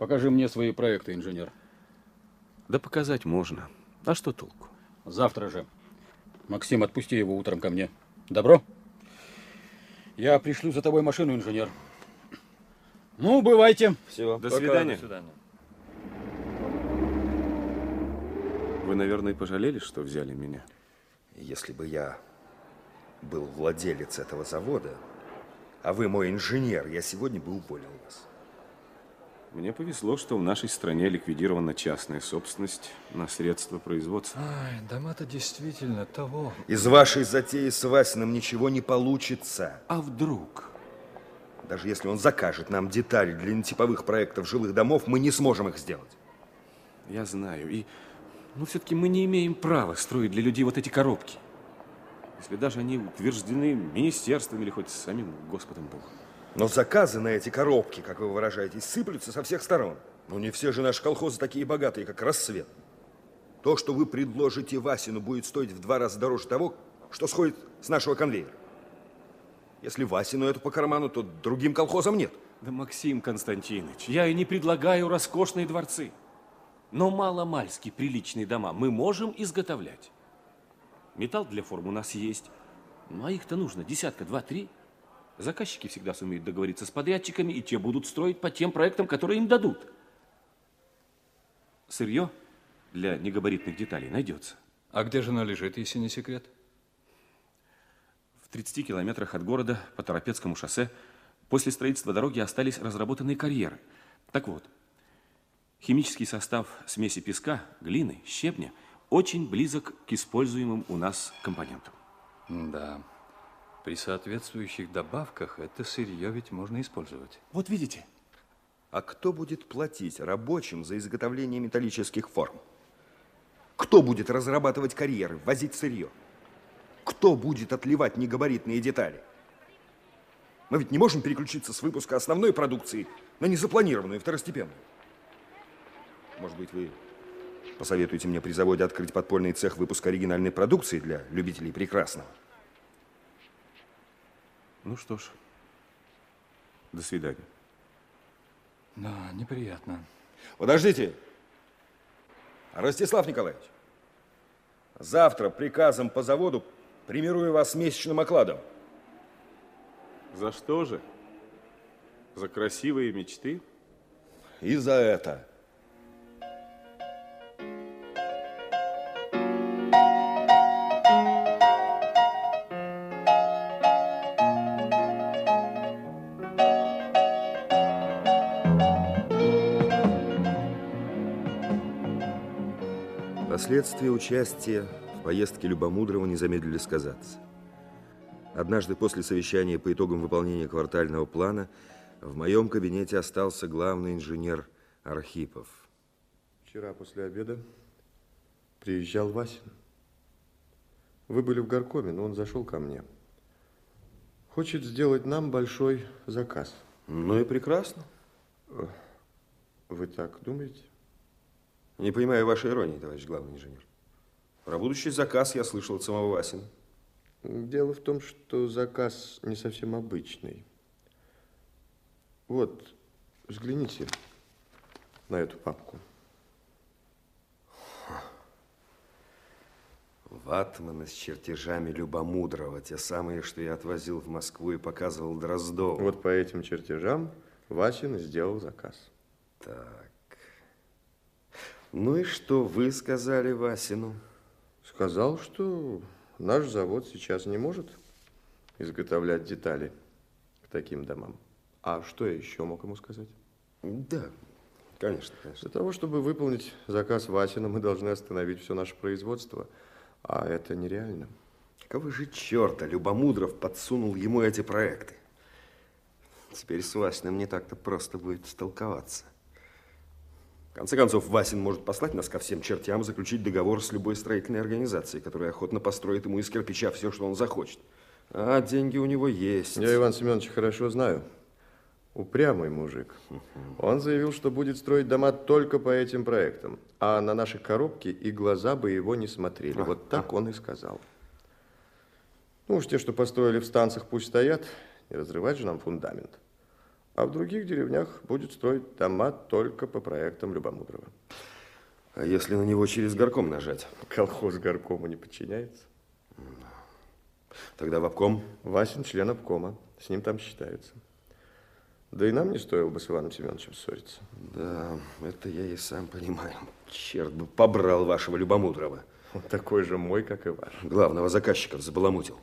Покажи мне свои проекты, инженер. Да показать можно. А что толку? Завтра же. Максим, отпусти его утром ко мне. Добро? Я пришлю за тобой машину, инженер. Ну, бывайте. Все. До свидания. До свидания. Вы, наверное, пожалели, что взяли меня? Если бы я был владелец этого завода, а вы мой инженер, я сегодня бы уволил вас. Мне повезло, что в нашей стране ликвидирована частная собственность на средства производства. Ай, дома-то действительно того. Из вашей затеи с Васиным ничего не получится. А вдруг? Даже если он закажет нам детали для нетиповых проектов жилых домов, мы не сможем их сделать. Я знаю. И, ну, все-таки мы не имеем права строить для людей вот эти коробки. Если даже они утверждены министерством или хоть самим Господом Богом. Но заказы на эти коробки, как вы выражаетесь, сыплются со всех сторон. Ну, не все же наши колхозы такие богатые, как рассвет. То, что вы предложите Васину, будет стоить в два раза дороже того, что сходит с нашего конвейера. Если Васину это по карману, то другим колхозам нет. Да, Максим Константинович, я и не предлагаю роскошные дворцы. Но маломальски приличные дома мы можем изготовлять. Металл для форм у нас есть. Ну, а их-то нужно десятка, два, три. Заказчики всегда сумеют договориться с подрядчиками, и те будут строить по тем проектам, которые им дадут. Сырье для негабаритных деталей найдется. А где же оно лежит, если не секрет? В 30 километрах от города по Торопецкому шоссе после строительства дороги остались разработанные карьеры. Так вот, химический состав смеси песка, глины, щебня очень близок к используемым у нас компонентам. Да. При соответствующих добавках это сырье ведь можно использовать. Вот видите, А кто будет платить рабочим за изготовление металлических форм? Кто будет разрабатывать карьеры, возить сырье? Кто будет отливать негабаритные детали? Мы ведь не можем переключиться с выпуска основной продукции на незапланированную второстепенную. Может быть, вы посоветуете мне при заводе открыть подпольный цех выпуска оригинальной продукции для любителей прекрасного? Ну что ж, до свидания. Да, неприятно. Подождите. Ростислав Николаевич, завтра приказом по заводу премирую вас месячным окладом. За что же? За красивые мечты? И за это. Последствия участия в поездке Любомудрова не замедлили сказаться. Однажды после совещания по итогам выполнения квартального плана в моем кабинете остался главный инженер Архипов. Вчера после обеда приезжал Васин. Вы были в горкоме, но он зашел ко мне. Хочет сделать нам большой заказ. Ну и прекрасно. Вы так думаете? Не понимаю вашей иронии, товарищ главный инженер. Про будущий заказ я слышал от самого Васина. Дело в том, что заказ не совсем обычный. Вот, взгляните на эту папку. Ватманы с чертежами Любомудрова, те самые, что я отвозил в Москву и показывал Дроздову. Вот по этим чертежам Васин сделал заказ. Так. Ну и что вы сказали Васину? Сказал, что наш завод сейчас не может изготовлять детали к таким домам. А что я еще мог ему сказать? Да, конечно, конечно. Для того, чтобы выполнить заказ Васина, мы должны остановить все наше производство. А это нереально. Какого же черта Любомудров подсунул ему эти проекты? Теперь с Васиным не так-то просто будет столковаться. В конце концов, Васин может послать нас ко всем чертям, заключить договор с любой строительной организацией, которая охотно построит ему из кирпича все, что он захочет. А деньги у него есть. Я Иван Семенович хорошо знаю. Упрямый мужик. Он заявил, что будет строить дома только по этим проектам. А на наши коробки и глаза бы его не смотрели. Вот так он и сказал. Ну уж те, что построили в станциях, пусть стоят. Не разрывать же нам фундамент. А в других деревнях будет строить дома только по проектам Любомудрова. А если на него через горком нажать? Колхоз горкому не подчиняется. Тогда в обком? Васин член обкома. С ним там считаются. Да и нам не стоило бы с Иваном Семеновичем ссориться. Да, это я и сам понимаю. Черт бы побрал вашего Любомудрова. Он такой же мой, как и ваш. Главного заказчика забаламутил.